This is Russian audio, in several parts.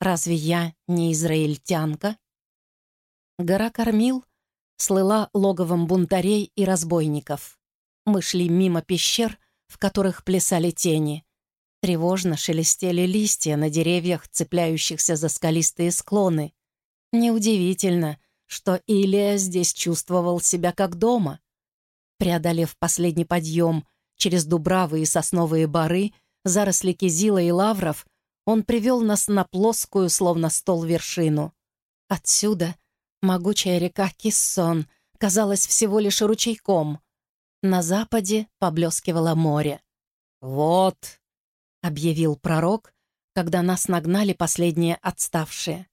Разве я не израильтянка? Гора Кормил слыла логовом бунтарей и разбойников. Мы шли мимо пещер, в которых плясали тени. Тревожно шелестели листья на деревьях, цепляющихся за скалистые склоны. Неудивительно, что Илия здесь чувствовал себя как дома. Преодолев последний подъем через дубравы и сосновые бары, заросли кизила и лавров, он привел нас на плоскую, словно стол, вершину. Отсюда могучая река Киссон казалась всего лишь ручейком. На западе поблескивало море. «Вот», — объявил пророк, когда нас нагнали последние отставшие.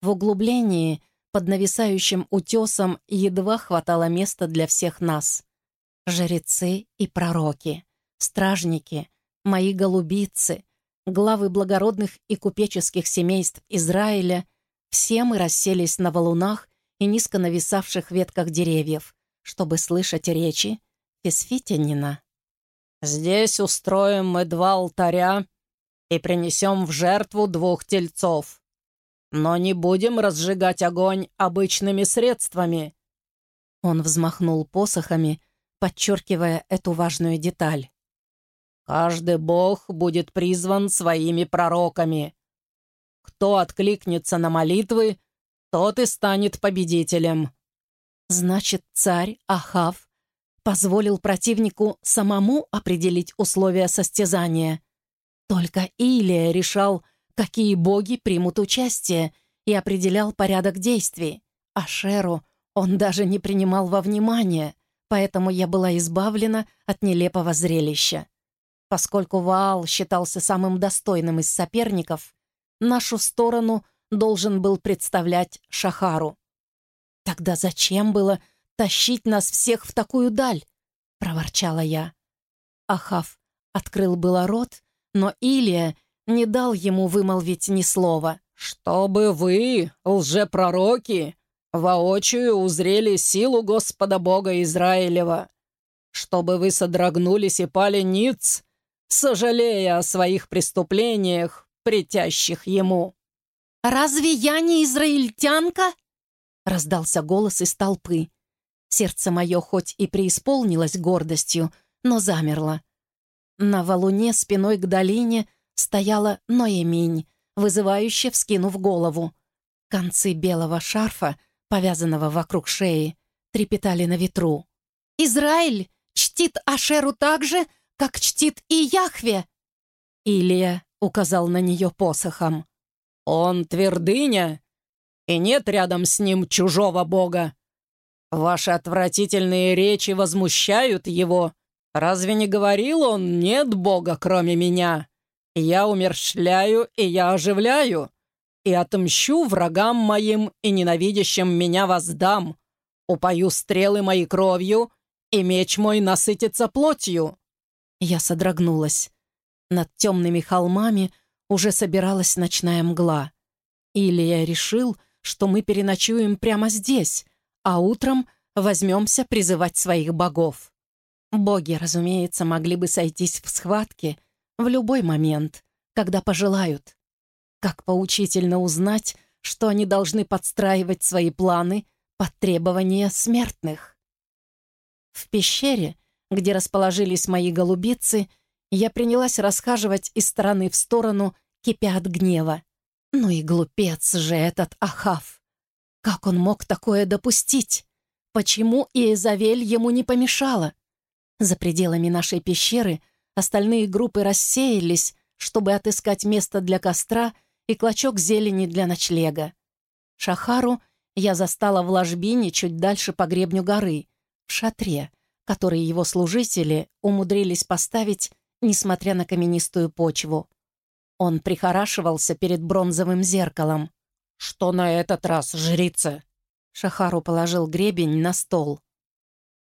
В углублении, под нависающим утесом, едва хватало места для всех нас. Жрецы и пророки, стражники, мои голубицы, главы благородных и купеческих семейств Израиля, все мы расселись на валунах и низко нависавших ветках деревьев, чтобы слышать речи Фисфитянина. «Здесь устроим мы два алтаря и принесем в жертву двух тельцов. Но не будем разжигать огонь обычными средствами». Он взмахнул посохами, подчеркивая эту важную деталь. «Каждый бог будет призван своими пророками. Кто откликнется на молитвы, тот и станет победителем». Значит, царь Ахав позволил противнику самому определить условия состязания. Только Илия решал, какие боги примут участие, и определял порядок действий. А Шеру он даже не принимал во внимание, поэтому я была избавлена от нелепого зрелища. Поскольку Ваал считался самым достойным из соперников, нашу сторону должен был представлять Шахару. Тогда зачем было тащить нас всех в такую даль?» — проворчала я. Ахав открыл было рот, но Илия не дал ему вымолвить ни слова. «Чтобы вы, лжепророки, воочию узрели силу Господа Бога Израилева, чтобы вы содрогнулись и пали ниц, сожалея о своих преступлениях, притящих ему». «Разве я не израильтянка?» — раздался голос из толпы. Сердце мое хоть и преисполнилось гордостью, но замерло. На валуне спиной к долине стояла Ноеминь, вызывающе вскинув голову. Концы белого шарфа, повязанного вокруг шеи, трепетали на ветру. «Израиль чтит Ашеру так же, как чтит и Яхве!» Илия указал на нее посохом. «Он твердыня, и нет рядом с ним чужого бога. Ваши отвратительные речи возмущают его. Разве не говорил он, нет Бога, кроме меня? Я умерщвляю, и я оживляю, и отмщу врагам моим и ненавидящим меня воздам. Упою стрелы моей кровью, и меч мой насытится плотью». Я содрогнулась. Над темными холмами уже собиралась ночная мгла. Или я решил, что мы переночуем прямо здесь, а утром возьмемся призывать своих богов. Боги, разумеется, могли бы сойтись в схватке в любой момент, когда пожелают. Как поучительно узнать, что они должны подстраивать свои планы под требования смертных. В пещере, где расположились мои голубицы, я принялась расхаживать из стороны в сторону, кипя от гнева. Ну и глупец же этот Ахав. Как он мог такое допустить? Почему Иезавель ему не помешала? За пределами нашей пещеры остальные группы рассеялись, чтобы отыскать место для костра и клочок зелени для ночлега. Шахару я застала в ложбине чуть дальше по гребню горы, в шатре, который его служители умудрились поставить, несмотря на каменистую почву. Он прихорашивался перед бронзовым зеркалом. «Что на этот раз, жрица?» Шахару положил гребень на стол.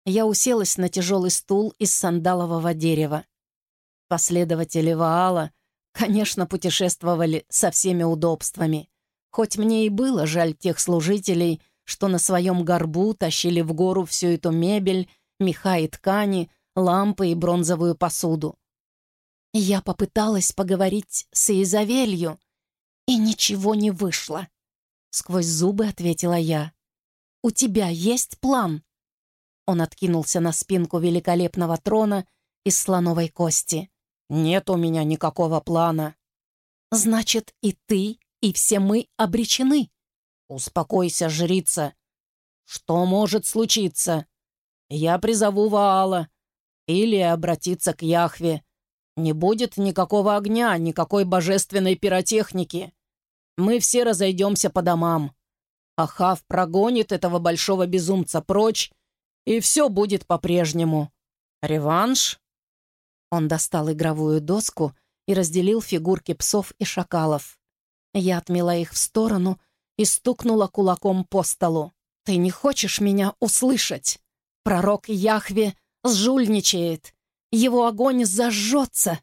Я уселась на тяжелый стул из сандалового дерева. Последователи Ваала, конечно, путешествовали со всеми удобствами. Хоть мне и было жаль тех служителей, что на своем горбу тащили в гору всю эту мебель, меха и ткани, лампы и бронзовую посуду. Я попыталась поговорить с Изавелью, «И ничего не вышло», — сквозь зубы ответила я. «У тебя есть план?» Он откинулся на спинку великолепного трона из слоновой кости. «Нет у меня никакого плана». «Значит, и ты, и все мы обречены». «Успокойся, жрица. Что может случиться? Я призову Ваала или обратиться к Яхве. Не будет никакого огня, никакой божественной пиротехники. Мы все разойдемся по домам. Ахав прогонит этого большого безумца прочь, и все будет по-прежнему. Реванш?» Он достал игровую доску и разделил фигурки псов и шакалов. Я отмела их в сторону и стукнула кулаком по столу. «Ты не хочешь меня услышать? Пророк Яхве сжульничает. Его огонь зажжется.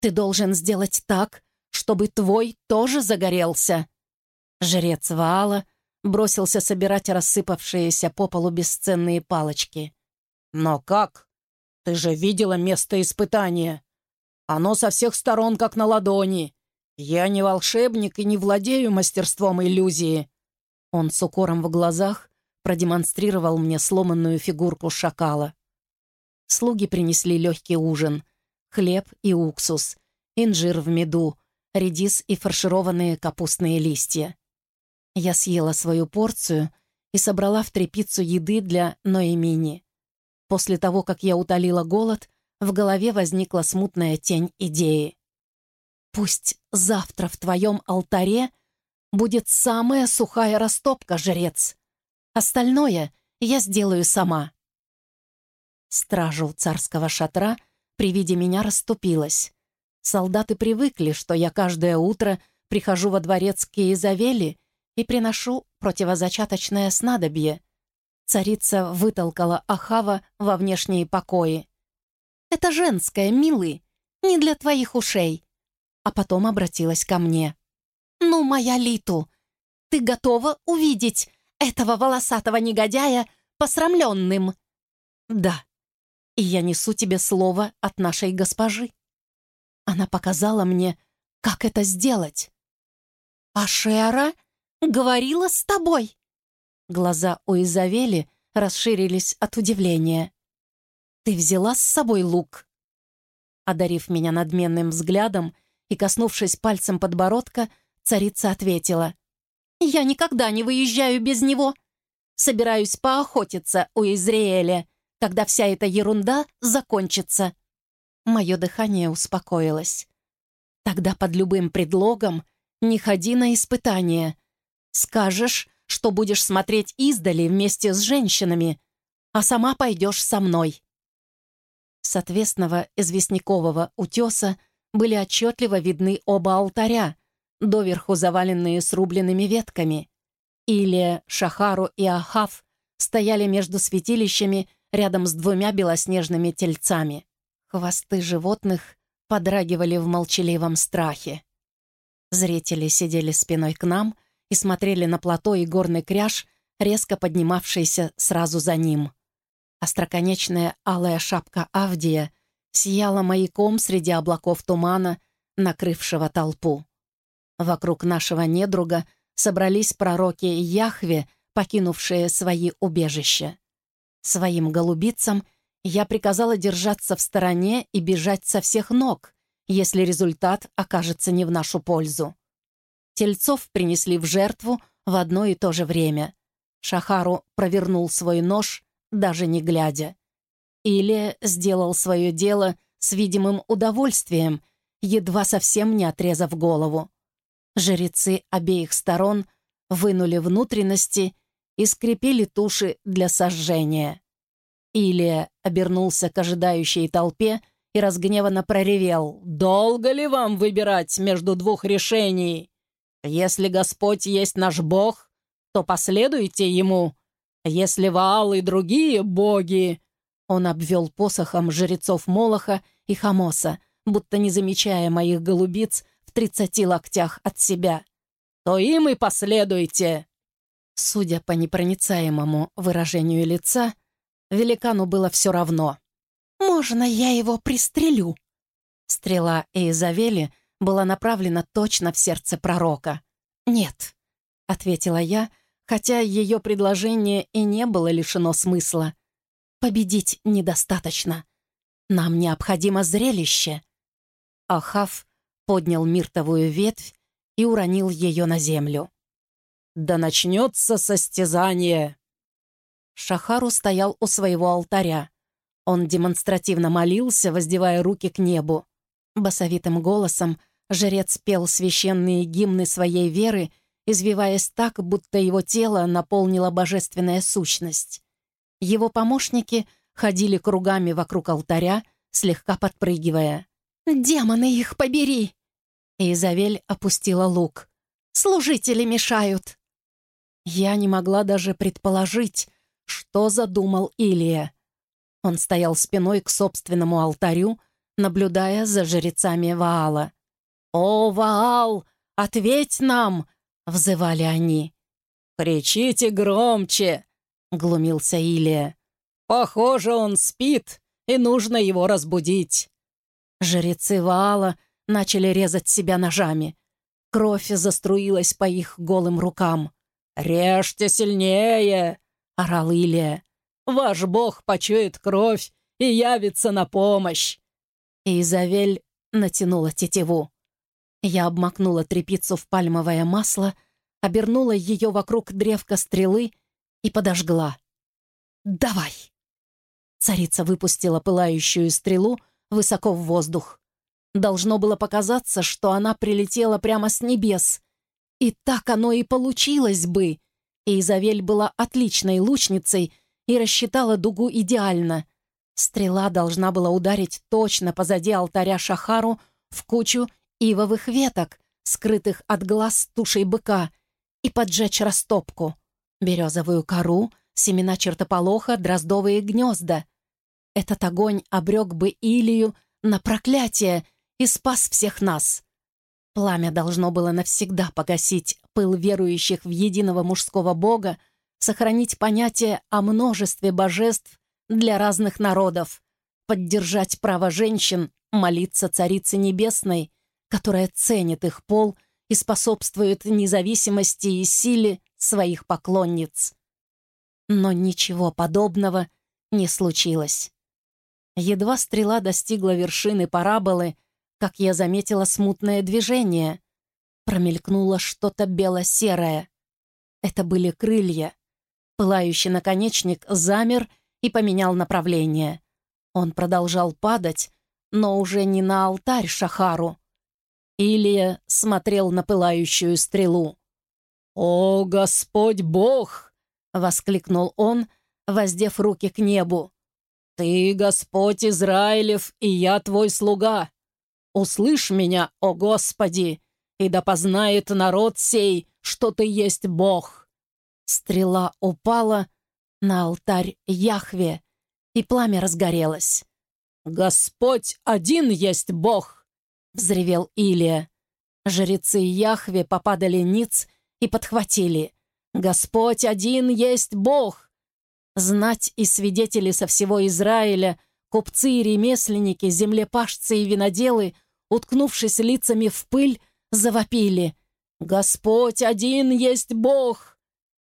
Ты должен сделать так, чтобы твой тоже загорелся». Жрец Ваала бросился собирать рассыпавшиеся по полу бесценные палочки. «Но как? Ты же видела место испытания. Оно со всех сторон как на ладони. Я не волшебник и не владею мастерством иллюзии». Он с укором в глазах продемонстрировал мне сломанную фигурку шакала. Слуги принесли легкий ужин. Хлеб и уксус, инжир в меду, редис и фаршированные капустные листья. Я съела свою порцию и собрала в трепицу еды для Ноэмини. После того, как я утолила голод, в голове возникла смутная тень идеи. «Пусть завтра в твоем алтаре будет самая сухая растопка, жрец. Остальное я сделаю сама». Стража у царского шатра при виде меня расступилась. Солдаты привыкли, что я каждое утро прихожу во дворец к Изавели и приношу противозачаточное снадобье. Царица вытолкала Ахава во внешние покои. «Это женское, милый, не для твоих ушей». А потом обратилась ко мне. «Ну, моя Литу, ты готова увидеть этого волосатого негодяя посрамленным?» «Да, и я несу тебе слово от нашей госпожи». Она показала мне, как это сделать. «А Шера?» говорила с тобой?» Глаза у Изавели расширились от удивления. «Ты взяла с собой лук?» Одарив меня надменным взглядом и коснувшись пальцем подбородка, царица ответила. «Я никогда не выезжаю без него. Собираюсь поохотиться у Израиля, когда вся эта ерунда закончится». Мое дыхание успокоилось. «Тогда под любым предлогом не ходи на испытания», Скажешь, что будешь смотреть издали вместе с женщинами, а сама пойдешь со мной». С отвесного известнякового утеса были отчетливо видны оба алтаря, доверху заваленные срубленными ветками. Или Шахару и Ахав стояли между святилищами рядом с двумя белоснежными тельцами. Хвосты животных подрагивали в молчаливом страхе. Зрители сидели спиной к нам — и смотрели на плато и горный кряж, резко поднимавшийся сразу за ним. Остроконечная алая шапка Авдия сияла маяком среди облаков тумана, накрывшего толпу. Вокруг нашего недруга собрались пророки Яхве, покинувшие свои убежища. Своим голубицам я приказала держаться в стороне и бежать со всех ног, если результат окажется не в нашу пользу. Тельцов принесли в жертву в одно и то же время. Шахару провернул свой нож, даже не глядя. Или сделал свое дело с видимым удовольствием, едва совсем не отрезав голову. Жрецы обеих сторон вынули внутренности и скрепили туши для сожжения. Илия обернулся к ожидающей толпе и разгневанно проревел «Долго ли вам выбирать между двух решений?» Если Господь есть наш Бог, то последуйте Ему. Если Ваал и другие боги...» Он обвел посохом жрецов Молоха и Хамоса, будто не замечая моих голубиц тридцати локтях от себя. «То им и последуйте!» Судя по непроницаемому выражению лица, великану было все равно. «Можно я его пристрелю?» Стрела Эйзавели была направлена точно в сердце пророка. «Нет», — ответила я, хотя ее предложение и не было лишено смысла. «Победить недостаточно. Нам необходимо зрелище». Ахав поднял миртовую ветвь и уронил ее на землю. «Да начнется состязание!» Шахару стоял у своего алтаря. Он демонстративно молился, воздевая руки к небу. Басовитым голосом жрец пел священные гимны своей веры, извиваясь так, будто его тело наполнила божественная сущность. Его помощники ходили кругами вокруг алтаря, слегка подпрыгивая. «Демоны их побери!» Изавель опустила лук. «Служители мешают!» Я не могла даже предположить, что задумал Илия. Он стоял спиной к собственному алтарю, наблюдая за жрецами Ваала. «О, Ваал, ответь нам!» — взывали они. «Кричите громче!» — глумился Илия. «Похоже, он спит, и нужно его разбудить». Жрецы Ваала начали резать себя ножами. Кровь заструилась по их голым рукам. «Режьте сильнее!» — орал Илия. «Ваш бог почует кровь и явится на помощь!» Изавель натянула тетиву. Я обмакнула трепицу в пальмовое масло, обернула ее вокруг древка стрелы и подожгла. «Давай!» Царица выпустила пылающую стрелу высоко в воздух. Должно было показаться, что она прилетела прямо с небес. И так оно и получилось бы. Изавель была отличной лучницей и рассчитала дугу идеально. Стрела должна была ударить точно позади алтаря Шахару в кучу ивовых веток, скрытых от глаз тушей быка, и поджечь растопку, березовую кору, семена чертополоха, дроздовые гнезда. Этот огонь обрек бы Илию на проклятие и спас всех нас. Пламя должно было навсегда погасить пыл верующих в единого мужского бога, сохранить понятие о множестве божеств для разных народов, поддержать право женщин молиться Царице Небесной, которая ценит их пол и способствует независимости и силе своих поклонниц. Но ничего подобного не случилось. Едва стрела достигла вершины параболы, как я заметила смутное движение. Промелькнуло что-то бело-серое. Это были крылья. Пылающий наконечник замер и поменял направление. Он продолжал падать, но уже не на алтарь Шахару. Илия смотрел на пылающую стрелу. «О, Господь Бог!» — воскликнул он, воздев руки к небу. «Ты, Господь Израилев, и я твой слуга. Услышь меня, о Господи, и да познает народ сей, что ты есть Бог». Стрела упала на алтарь Яхве, и пламя разгорелось. «Господь один есть Бог!» — взревел Илия. Жрецы Яхве попадали ниц и подхватили. «Господь один есть Бог!» Знать и свидетели со всего Израиля, купцы и ремесленники, землепашцы и виноделы, уткнувшись лицами в пыль, завопили. «Господь один есть Бог!»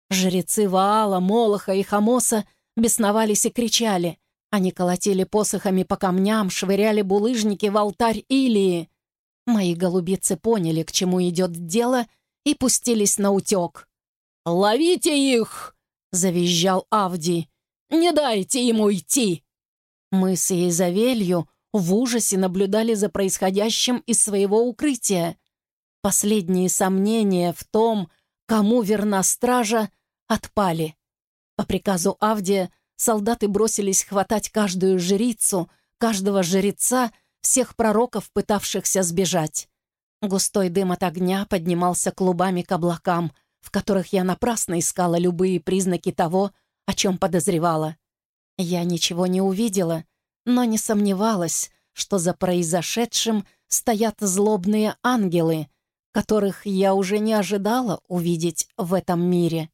Жрецы Ваала, Молоха и Хамоса бесновались и кричали. Они колотили посохами по камням, швыряли булыжники в алтарь Илии. Мои голубицы поняли, к чему идет дело, и пустились на утек. «Ловите их!» — завизжал Авди. «Не дайте ему идти!» Мы с Изавелью в ужасе наблюдали за происходящим из своего укрытия. Последние сомнения в том, кому верна стража, отпали. По приказу Авдия солдаты бросились хватать каждую жрицу, каждого жреца, всех пророков, пытавшихся сбежать. Густой дым от огня поднимался клубами к облакам, в которых я напрасно искала любые признаки того, о чем подозревала. Я ничего не увидела, но не сомневалась, что за произошедшим стоят злобные ангелы, которых я уже не ожидала увидеть в этом мире.